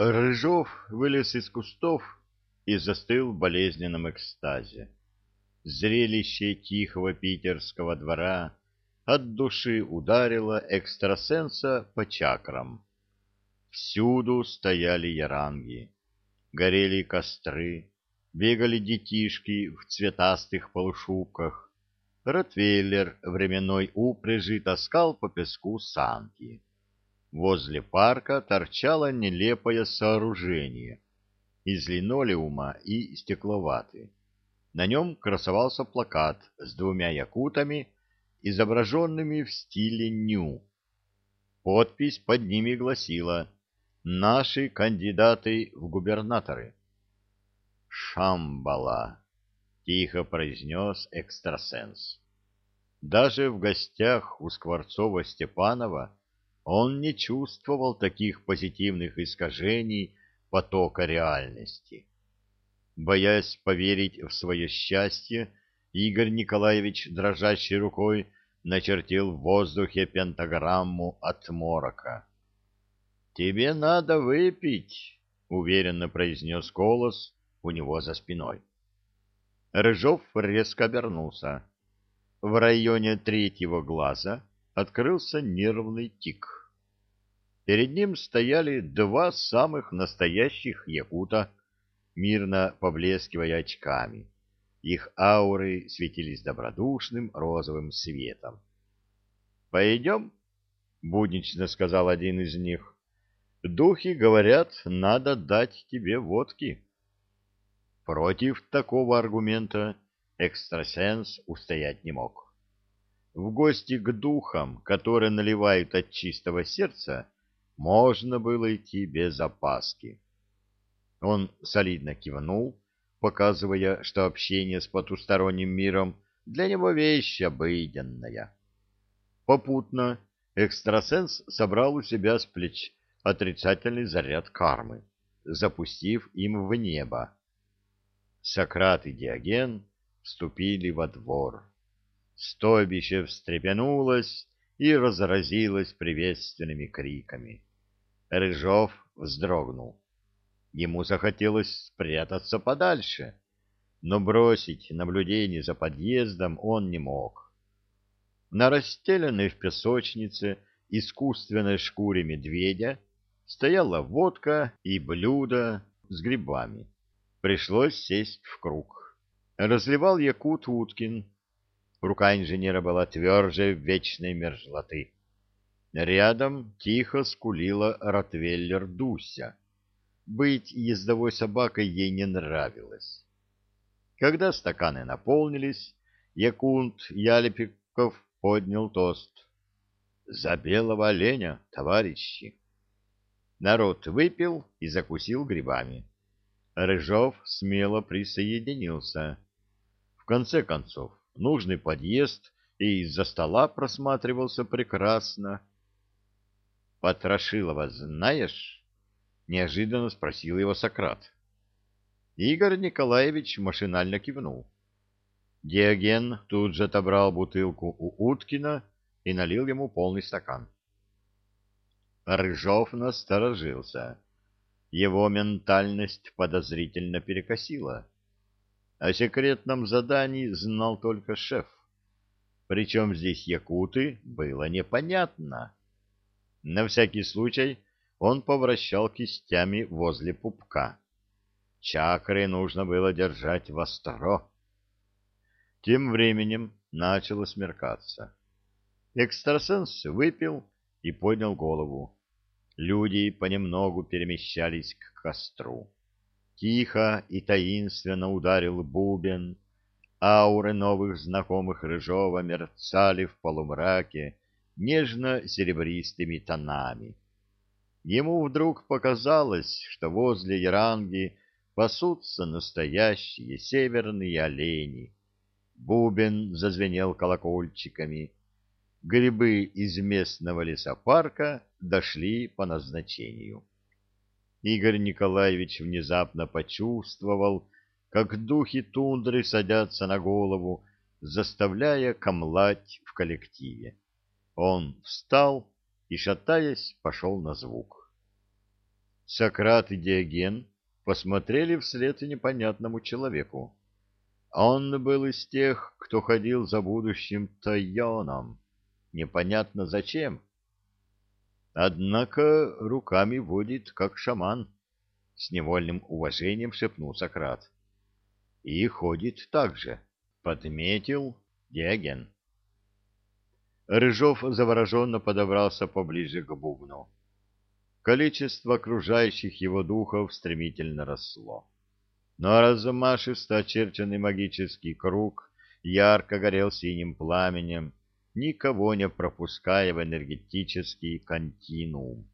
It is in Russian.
Рыжов вылез из кустов и застыл в болезненном экстазе. Зрелище тихого питерского двора от души ударило экстрасенса по чакрам. Всюду стояли яранги, горели костры, бегали детишки в цветастых полушубках. Ротвейлер временной упряжи таскал по песку санки. Возле парка торчало нелепое сооружение из линолеума и стекловаты. На нем красовался плакат с двумя якутами, изображенными в стиле ню. Подпись под ними гласила «Наши кандидаты в губернаторы». «Шамбала», — тихо произнес экстрасенс. Даже в гостях у Скворцова-Степанова он не чувствовал таких позитивных искажений потока реальности. Боясь поверить в свое счастье, Игорь Николаевич дрожащей рукой начертил в воздухе пентаграмму от морока. «Тебе надо выпить», — уверенно произнес голос у него за спиной. Рыжов резко обернулся. В районе третьего глаза открылся нервный тик. Перед ним стояли два самых настоящих якута, мирно поблескивая очками. Их ауры светились добродушным розовым светом. «Пойдем?» — буднично сказал один из них. «Духи говорят, надо дать тебе водки». Против такого аргумента экстрасенс устоять не мог. В гости к духам, которые наливают от чистого сердца, можно было идти без опаски. Он солидно кивнул, показывая, что общение с потусторонним миром для него вещь обыденная. Попутно экстрасенс собрал у себя с плеч отрицательный заряд кармы, запустив им в небо. Сократ и Диоген вступили во двор. Стойбище встрепенулось и разразилось приветственными криками. Рыжов вздрогнул. Ему захотелось спрятаться подальше, но бросить наблюдение за подъездом он не мог. На расстеленной в песочнице искусственной шкуре медведя стояла водка и блюдо с грибами. Пришлось сесть в круг. Разливал якут Уткин. Рука инженера была тверже вечной мерзлоты. Рядом тихо скулила ротвейлер Дуся. Быть ездовой собакой ей не нравилось. Когда стаканы наполнились, Якунт Ялепиков поднял тост. «За белого оленя, товарищи!» Народ выпил и закусил грибами. Рыжов смело присоединился. В конце концов, нужный подъезд и из-за стола просматривался прекрасно. Потрошилова знаешь? Неожиданно спросил его Сократ. Игорь Николаевич машинально кивнул. Диоген тут же отобрал бутылку у Уткина и налил ему полный стакан. Рыжов насторожился. Его ментальность подозрительно перекосила. О секретном задании знал только шеф. Причем здесь якуты было непонятно. На всякий случай он повращал кистями возле пупка. Чакры нужно было держать востро. Тем временем начало смеркаться. Экстрасенс выпил и поднял голову. Люди понемногу перемещались к костру. Тихо и таинственно ударил бубен. Ауры новых знакомых Рыжова мерцали в полумраке, нежно-серебристыми тонами. Ему вдруг показалось, что возле Яранги пасутся настоящие северные олени. Бубен зазвенел колокольчиками. Грибы из местного лесопарка дошли по назначению. Игорь Николаевич внезапно почувствовал, как духи тундры садятся на голову, заставляя камлать в коллективе. Он встал и, шатаясь, пошел на звук. Сократ и Диоген посмотрели вслед непонятному человеку. Он был из тех, кто ходил за будущим Тайоном. Непонятно зачем. Однако руками водит, как шаман, — с невольным уважением шепнул Сократ. И ходит так же, — подметил Диоген. Рыжов завороженно подобрался поближе к бубну. Количество окружающих его духов стремительно росло. Но размашисто очерченный магический круг ярко горел синим пламенем, никого не пропуская в энергетический континуум.